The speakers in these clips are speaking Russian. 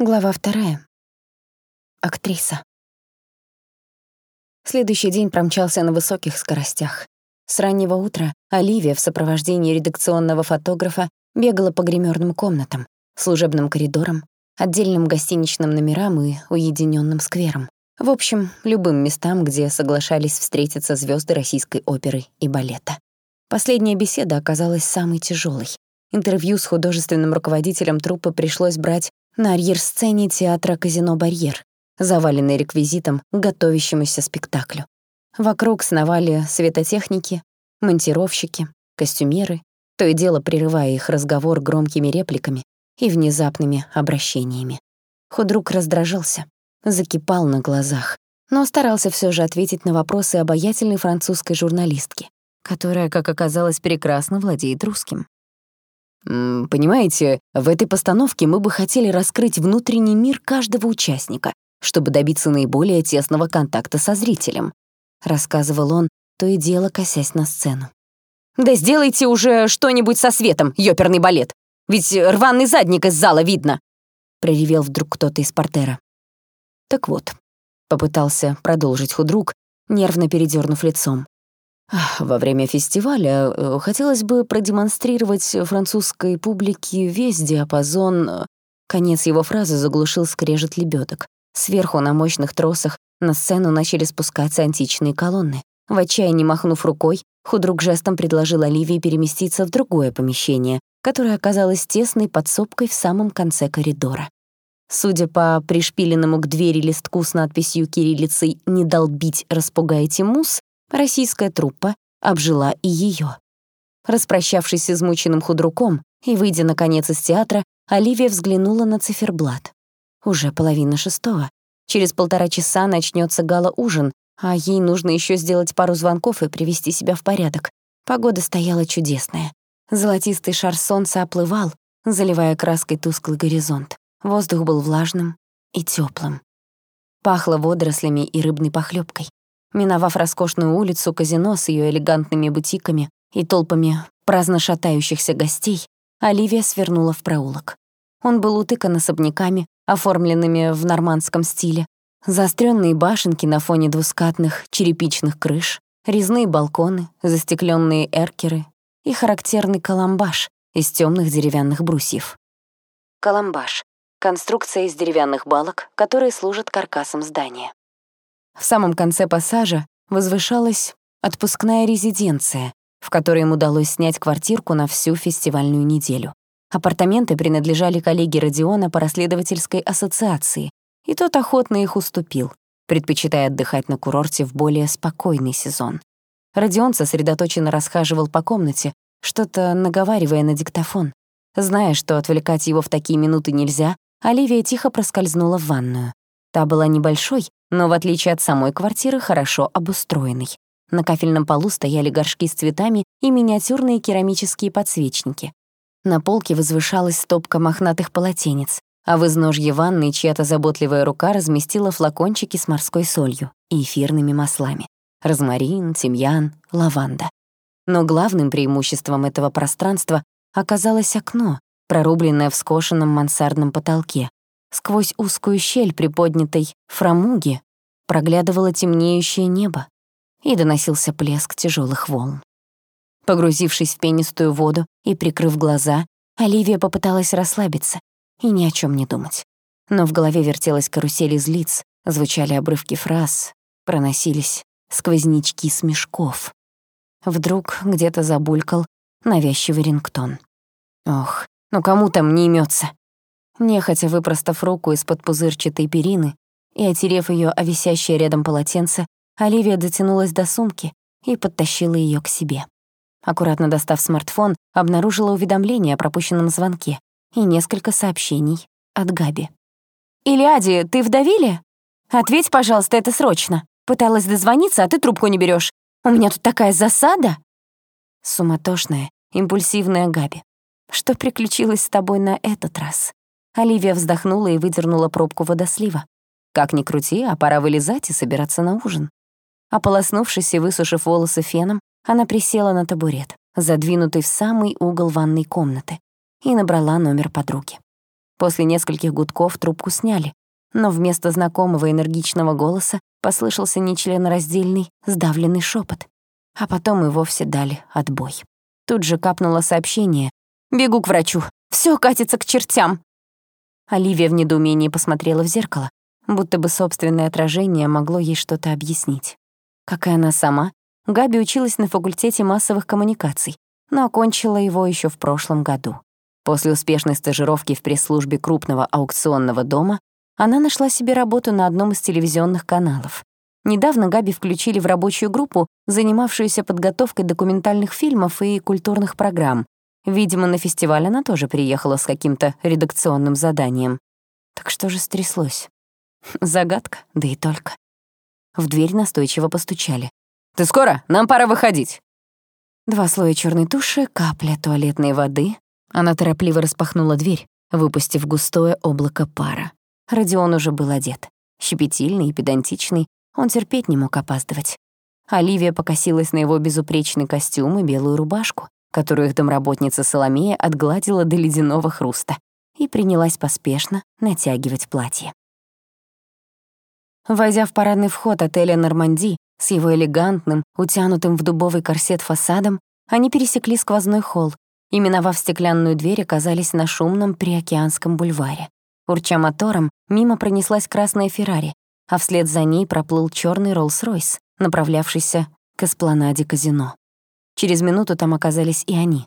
Глава вторая. Актриса. Следующий день промчался на высоких скоростях. С раннего утра Оливия в сопровождении редакционного фотографа бегала по гримерным комнатам, служебным коридорам, отдельным гостиничным номерам и уединенным скверам. В общем, любым местам, где соглашались встретиться звезды российской оперы и балета. Последняя беседа оказалась самой тяжелой. Интервью с художественным руководителем труппы пришлось брать на арьер-сцене театра «Казино Барьер», заваленный реквизитом к готовящемуся спектаклю. Вокруг сновали светотехники, монтировщики, костюмеры, то и дело прерывая их разговор громкими репликами и внезапными обращениями. Худрук раздражался, закипал на глазах, но старался все же ответить на вопросы обаятельной французской журналистки, которая, как оказалось, прекрасно владеет русским. Понимаете, в этой постановке мы бы хотели раскрыть внутренний мир каждого участника, чтобы добиться наиболее тесного контакта со зрителем», — рассказывал он, то и дело косясь на сцену. «Да сделайте уже что-нибудь со светом, ёперный балет! Ведь рваный задник из зала видно!» — проревел вдруг кто-то из портера. «Так вот», — попытался продолжить худрук, нервно передернув лицом. Во время фестиваля э, хотелось бы продемонстрировать французской публике весь диапазон... Конец его фразы заглушил скрежет лебедок. Сверху на мощных тросах на сцену начали спускаться античные колонны. В отчаянии махнув рукой, худрук жестом предложил Оливии переместиться в другое помещение, которое оказалось тесной подсобкой в самом конце коридора. Судя по пришпиленному к двери листку с надписью кириллицей «Не долбить, распугайте мус», Российская труппа обжила и ее. Распрощавшись с измученным худруком и выйдя, наконец, из театра, Оливия взглянула на циферблат. Уже половина шестого. Через полтора часа начнется гала-ужин, а ей нужно еще сделать пару звонков и привести себя в порядок. Погода стояла чудесная. Золотистый шар солнца оплывал, заливая краской тусклый горизонт. Воздух был влажным и теплым. Пахло водорослями и рыбной похлебкой. Миновав роскошную улицу казино с ее элегантными бутиками и толпами праздно шатающихся гостей, Оливия свернула в проулок. Он был утыкан особняками, оформленными в нормандском стиле, заостренные башенки на фоне двускатных черепичных крыш, резные балконы, застекленные эркеры и характерный каламбаш из темных деревянных брусьев. Каламбаш — конструкция из деревянных балок, которые служат каркасом здания. В самом конце пассажа возвышалась отпускная резиденция, в которой им удалось снять квартирку на всю фестивальную неделю. Апартаменты принадлежали коллеге Родиона по расследовательской ассоциации, и тот охотно их уступил, предпочитая отдыхать на курорте в более спокойный сезон. Родион сосредоточенно расхаживал по комнате, что-то наговаривая на диктофон. Зная, что отвлекать его в такие минуты нельзя, Оливия тихо проскользнула в ванную. Та была небольшой, но, в отличие от самой квартиры, хорошо обустроенной. На кафельном полу стояли горшки с цветами и миниатюрные керамические подсвечники. На полке возвышалась стопка мохнатых полотенец, а в изножье ванной чья-то заботливая рука разместила флакончики с морской солью и эфирными маслами. Розмарин, тимьян, лаванда. Но главным преимуществом этого пространства оказалось окно, прорубленное в скошенном мансардном потолке, Сквозь узкую щель приподнятой фрамуги проглядывало темнеющее небо и доносился плеск тяжелых волн. Погрузившись в пенистую воду и прикрыв глаза, Оливия попыталась расслабиться и ни о чем не думать. Но в голове вертелась карусель из лиц, звучали обрывки фраз, проносились сквознячки смешков. Вдруг где-то забулькал навязчивый рингтон. Ох, ну кому там не имется? Нехотя выпростав руку из-под пузырчатой перины и отерев ее о висящее рядом полотенце, Оливия дотянулась до сумки и подтащила ее к себе. Аккуратно достав смартфон, обнаружила уведомление о пропущенном звонке и несколько сообщений от Габи. «Илиади, ты вдавили? Ответь, пожалуйста, это срочно. Пыталась дозвониться, а ты трубку не берешь. У меня тут такая засада!» Суматошная, импульсивная Габи. Что приключилось с тобой на этот раз? Оливия вздохнула и выдернула пробку водослива. Как ни крути, а пора вылезать и собираться на ужин. Ополоснувшись и высушив волосы феном, она присела на табурет, задвинутый в самый угол ванной комнаты, и набрала номер подруги. После нескольких гудков трубку сняли, но вместо знакомого энергичного голоса послышался нечленораздельный, сдавленный шепот, а потом и вовсе дали отбой. Тут же капнуло сообщение. «Бегу к врачу. Все катится к чертям». Оливия в недоумении посмотрела в зеркало, будто бы собственное отражение могло ей что-то объяснить. Как и она сама, Габи училась на факультете массовых коммуникаций, но окончила его еще в прошлом году. После успешной стажировки в пресс-службе крупного аукционного дома она нашла себе работу на одном из телевизионных каналов. Недавно Габи включили в рабочую группу, занимавшуюся подготовкой документальных фильмов и культурных программ. Видимо, на фестиваль она тоже приехала с каким-то редакционным заданием. Так что же стряслось? Загадка, да и только. В дверь настойчиво постучали. «Ты скоро? Нам пора выходить!» Два слоя черной туши, капля туалетной воды. Она торопливо распахнула дверь, выпустив густое облако пара. Родион уже был одет. Щепетильный и педантичный, он терпеть не мог опаздывать. Оливия покосилась на его безупречный костюм и белую рубашку, которую их домработница Соломея отгладила до ледяного хруста, и принялась поспешно натягивать платье. Войдя в парадный вход отеля «Норманди» с его элегантным, утянутым в дубовый корсет фасадом, они пересекли сквозной холл и, миновав стеклянную дверь, оказались на шумном приокеанском бульваре. Урча мотором, мимо пронеслась красная Феррари, а вслед за ней проплыл черный Роллс-Ройс, направлявшийся к эспланаде казино. Через минуту там оказались и они.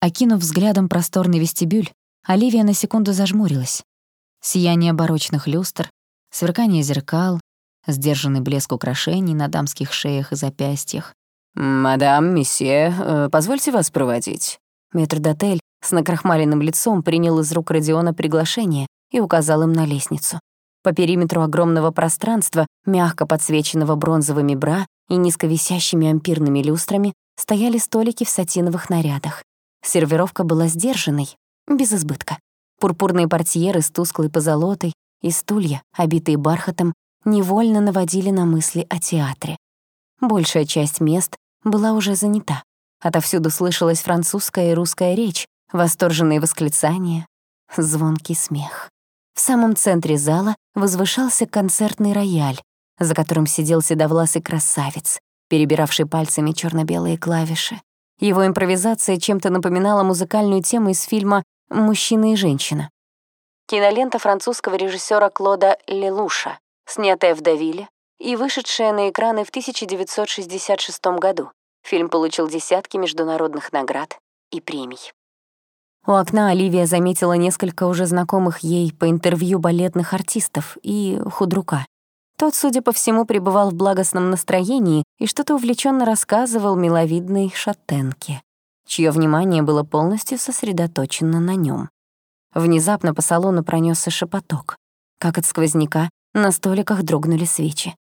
Окинув взглядом просторный вестибюль, Оливия на секунду зажмурилась. Сияние барочных люстр, сверкание зеркал, сдержанный блеск украшений на дамских шеях и запястьях. «Мадам, месье, э, позвольте вас проводить». Метрдотель с накрахмаленным лицом принял из рук Родиона приглашение и указал им на лестницу. По периметру огромного пространства, мягко подсвеченного бронзовыми бра и низковисящими ампирными люстрами, стояли столики в сатиновых нарядах. Сервировка была сдержанной, без избытка. Пурпурные портьеры с тусклой позолотой и стулья, обитые бархатом, невольно наводили на мысли о театре. Большая часть мест была уже занята. Отовсюду слышалась французская и русская речь, восторженные восклицания, звонкий смех. В самом центре зала возвышался концертный рояль, за которым сидел седовласый красавец, перебиравший пальцами черно белые клавиши. Его импровизация чем-то напоминала музыкальную тему из фильма «Мужчина и женщина». Кинолента французского режиссера Клода Лелуша, снятая в Давиле и вышедшая на экраны в 1966 году. Фильм получил десятки международных наград и премий. У окна Оливия заметила несколько уже знакомых ей по интервью балетных артистов и худрука. Тот, судя по всему, пребывал в благостном настроении и что-то увлеченно рассказывал миловидной шатенке, чье внимание было полностью сосредоточено на нем. Внезапно по салону пронесся шепоток. Как от сквозняка на столиках дрогнули свечи.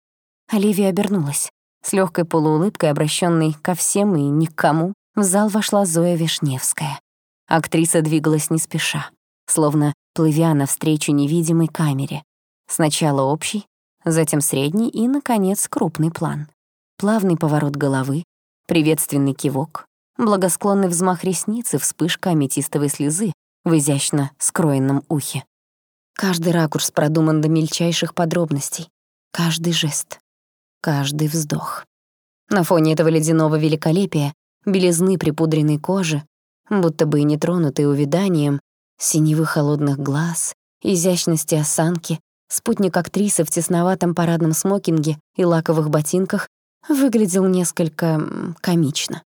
Оливия обернулась. С легкой полуулыбкой, обращенной ко всем и никому, в зал вошла Зоя Вишневская. Актриса двигалась не спеша, словно плывя навстречу невидимой камере. Сначала общий, затем средний и, наконец, крупный план. Плавный поворот головы, приветственный кивок, благосклонный взмах ресниц и вспышка аметистовой слезы в изящно скроенном ухе. Каждый ракурс продуман до мельчайших подробностей, каждый жест, каждый вздох. На фоне этого ледяного великолепия, белизны припудренной кожи, будто бы и не тронутый увиданием, синевы холодных глаз, изящности осанки, спутник актрисы в тесноватом парадном смокинге и лаковых ботинках выглядел несколько комично.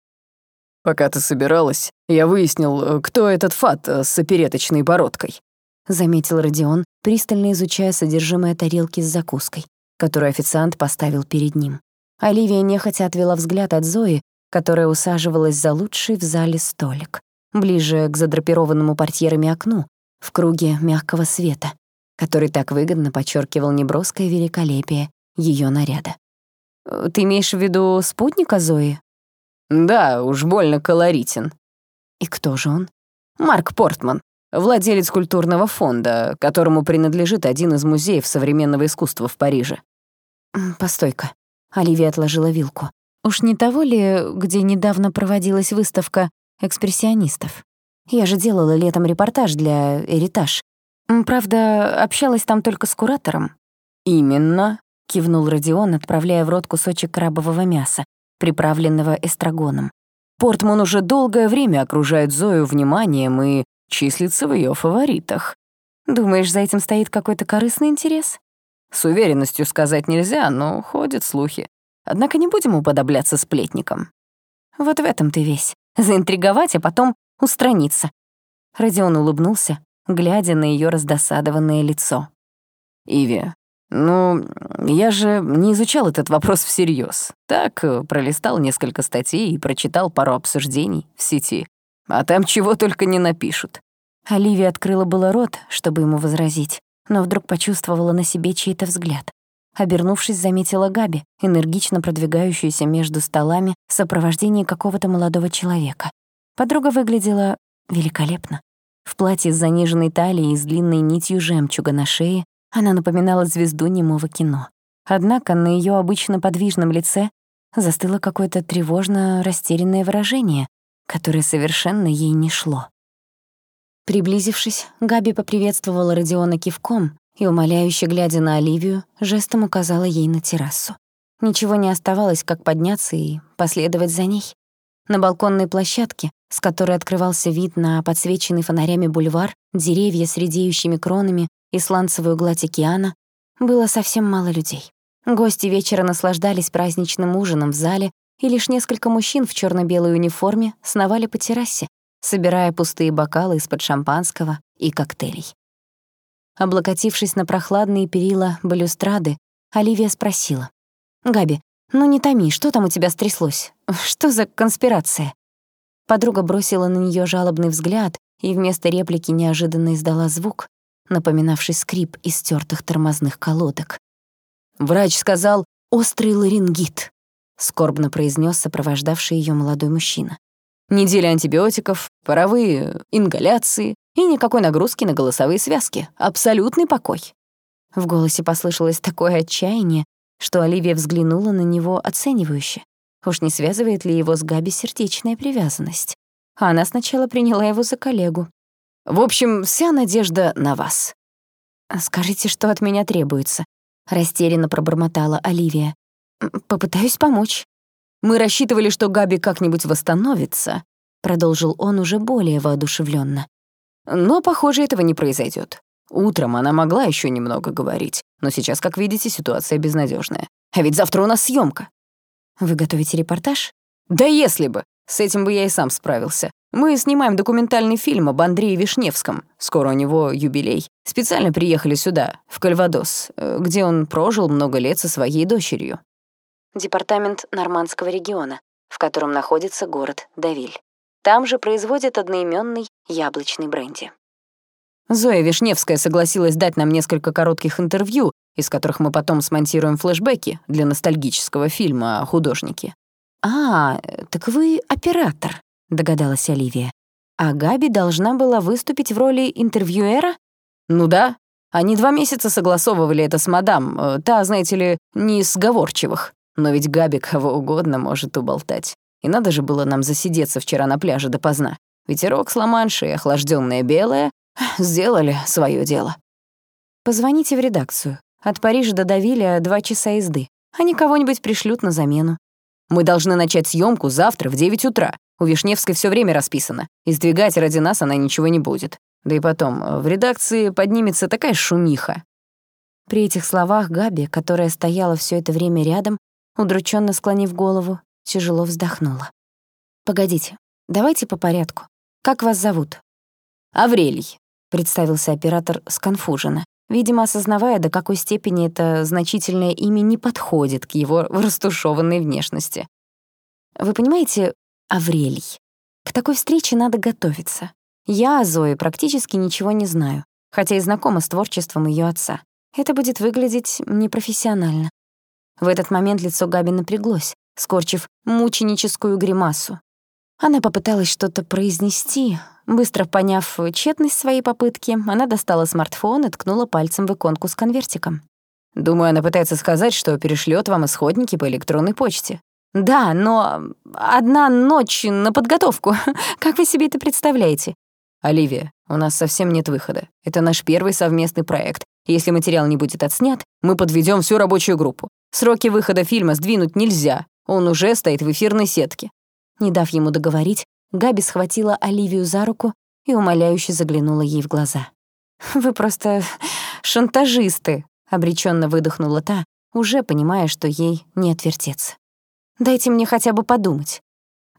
«Пока ты собиралась, я выяснил, кто этот фат с опереточной бородкой», заметил Родион, пристально изучая содержимое тарелки с закуской, которую официант поставил перед ним. Оливия нехотя отвела взгляд от Зои, которая усаживалась за лучший в зале столик ближе к задрапированному портьерами окну, в круге мягкого света, который так выгодно подчеркивал неброское великолепие ее наряда. «Э, «Ты имеешь в виду спутника Зои?» «Да, уж больно колоритен». «И кто же он?» «Марк Портман, владелец культурного фонда, которому принадлежит один из музеев современного искусства в Париже». «Постой-ка». Оливия отложила вилку. «Уж не того ли, где недавно проводилась выставка экспрессионистов. Я же делала летом репортаж для «Эритаж». Правда, общалась там только с куратором. «Именно», — кивнул Родион, отправляя в рот кусочек крабового мяса, приправленного эстрагоном. «Портман уже долгое время окружает Зою вниманием и числится в ее фаворитах. Думаешь, за этим стоит какой-то корыстный интерес? С уверенностью сказать нельзя, но ходят слухи. Однако не будем уподобляться сплетникам. Вот в этом ты весь. Заинтриговать, а потом устраниться. Родион улыбнулся, глядя на ее раздосадованное лицо. «Иви, ну, я же не изучал этот вопрос всерьез. Так, э, пролистал несколько статей и прочитал пару обсуждений в сети. А там чего только не напишут. Оливия открыла было рот, чтобы ему возразить, но вдруг почувствовала на себе чей-то взгляд. Обернувшись, заметила Габи, энергично продвигающуюся между столами в сопровождении какого-то молодого человека. Подруга выглядела великолепно. В платье с заниженной талией и с длинной нитью жемчуга на шее она напоминала звезду немого кино. Однако на ее обычно подвижном лице застыло какое-то тревожно растерянное выражение, которое совершенно ей не шло. Приблизившись, Габи поприветствовала Родиона кивком и, умоляюще глядя на Оливию, жестом указала ей на террасу. Ничего не оставалось, как подняться и последовать за ней. На балконной площадке, с которой открывался вид на подсвеченный фонарями бульвар, деревья с редеющими кронами и сланцевую гладь океана, было совсем мало людей. Гости вечера наслаждались праздничным ужином в зале, и лишь несколько мужчин в черно белой униформе сновали по террасе, собирая пустые бокалы из-под шампанского и коктейлей. Облокотившись на прохладные перила балюстрады, Оливия спросила. «Габи, ну не томи, что там у тебя стряслось? Что за конспирация?» Подруга бросила на нее жалобный взгляд и вместо реплики неожиданно издала звук, напоминавший скрип истертых тормозных колодок. «Врач сказал, острый ларингит», — скорбно произнес сопровождавший ее молодой мужчина. Неделя антибиотиков, паровые ингаляции и никакой нагрузки на голосовые связки. Абсолютный покой. В голосе послышалось такое отчаяние, что Оливия взглянула на него оценивающе. Уж не связывает ли его с Габи сердечная привязанность? Она сначала приняла его за коллегу. В общем, вся надежда на вас. «Скажите, что от меня требуется», — растерянно пробормотала Оливия. «Попытаюсь помочь». Мы рассчитывали, что Габи как-нибудь восстановится, продолжил он уже более воодушевленно. Но, похоже, этого не произойдет. Утром она могла еще немного говорить, но сейчас, как видите, ситуация безнадежная. А ведь завтра у нас съемка. Вы готовите репортаж? Да если бы. С этим бы я и сам справился. Мы снимаем документальный фильм об Андрее Вишневском. Скоро у него юбилей. Специально приехали сюда, в Кальвадос, э, где он прожил много лет со своей дочерью департамент Нормандского региона, в котором находится город Давиль. Там же производят одноименный яблочный бренди. Зоя Вишневская согласилась дать нам несколько коротких интервью, из которых мы потом смонтируем флешбеки для ностальгического фильма о художнике. «А, так вы оператор», — догадалась Оливия. «А Габи должна была выступить в роли интервьюера?» «Ну да. Они два месяца согласовывали это с мадам. Э, та, знаете ли, не из сговорчивых. Но ведь Габи кого угодно может уболтать. И надо же было нам засидеться вчера на пляже допоздна. Ветерок с ламанши охлаждённое белое сделали своё дело. Позвоните в редакцию. От Парижа до Давиля два часа езды. Они кого-нибудь пришлют на замену. Мы должны начать съёмку завтра в 9 утра. У Вишневской всё время расписано. И сдвигать ради нас она ничего не будет. Да и потом, в редакции поднимется такая шумиха. При этих словах Габи, которая стояла всё это время рядом, удрученно склонив голову, тяжело вздохнула. «Погодите, давайте по порядку. Как вас зовут?» «Аврелий», — представился оператор сконфуженно, видимо, осознавая, до какой степени это значительное имя не подходит к его растушеванной внешности. «Вы понимаете, Аврелий, к такой встрече надо готовиться. Я о Зое практически ничего не знаю, хотя и знакома с творчеством ее отца. Это будет выглядеть непрофессионально. В этот момент лицо Габи напряглось, скорчив мученическую гримасу. Она попыталась что-то произнести. Быстро поняв тщетность своей попытки, она достала смартфон и ткнула пальцем в иконку с конвертиком. «Думаю, она пытается сказать, что перешлет вам исходники по электронной почте». «Да, но одна ночь на подготовку. Как вы себе это представляете?» «Оливия, у нас совсем нет выхода. Это наш первый совместный проект. Если материал не будет отснят, мы подведем всю рабочую группу. Сроки выхода фильма сдвинуть нельзя. Он уже стоит в эфирной сетке». Не дав ему договорить, Габи схватила Оливию за руку и умоляюще заглянула ей в глаза. «Вы просто шантажисты», — обреченно выдохнула та, уже понимая, что ей не отвертеться. «Дайте мне хотя бы подумать».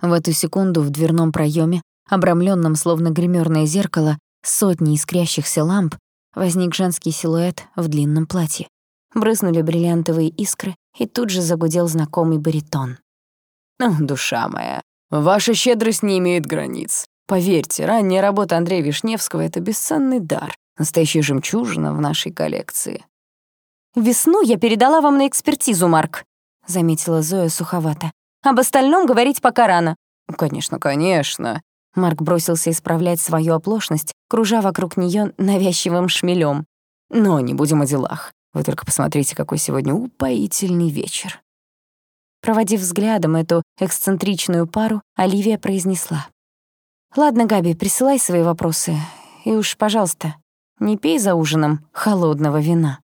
В эту секунду в дверном проеме, обрамленном словно гримерное зеркало, сотни искрящихся ламп, возник женский силуэт в длинном платье. Брызнули бриллиантовые искры, и тут же загудел знакомый баритон. «Ну, душа моя, ваша щедрость не имеет границ. Поверьте, ранняя работа Андрея Вишневского — это бесценный дар, настоящая жемчужина в нашей коллекции». «Весну я передала вам на экспертизу, Марк», — заметила Зоя суховато. «Об остальном говорить пока рано». «Конечно, конечно». Марк бросился исправлять свою оплошность, кружа вокруг нее навязчивым шмелем. «Но не будем о делах. Вы только посмотрите, какой сегодня упоительный вечер». Проводив взглядом эту эксцентричную пару, Оливия произнесла. «Ладно, Габи, присылай свои вопросы. И уж, пожалуйста, не пей за ужином холодного вина».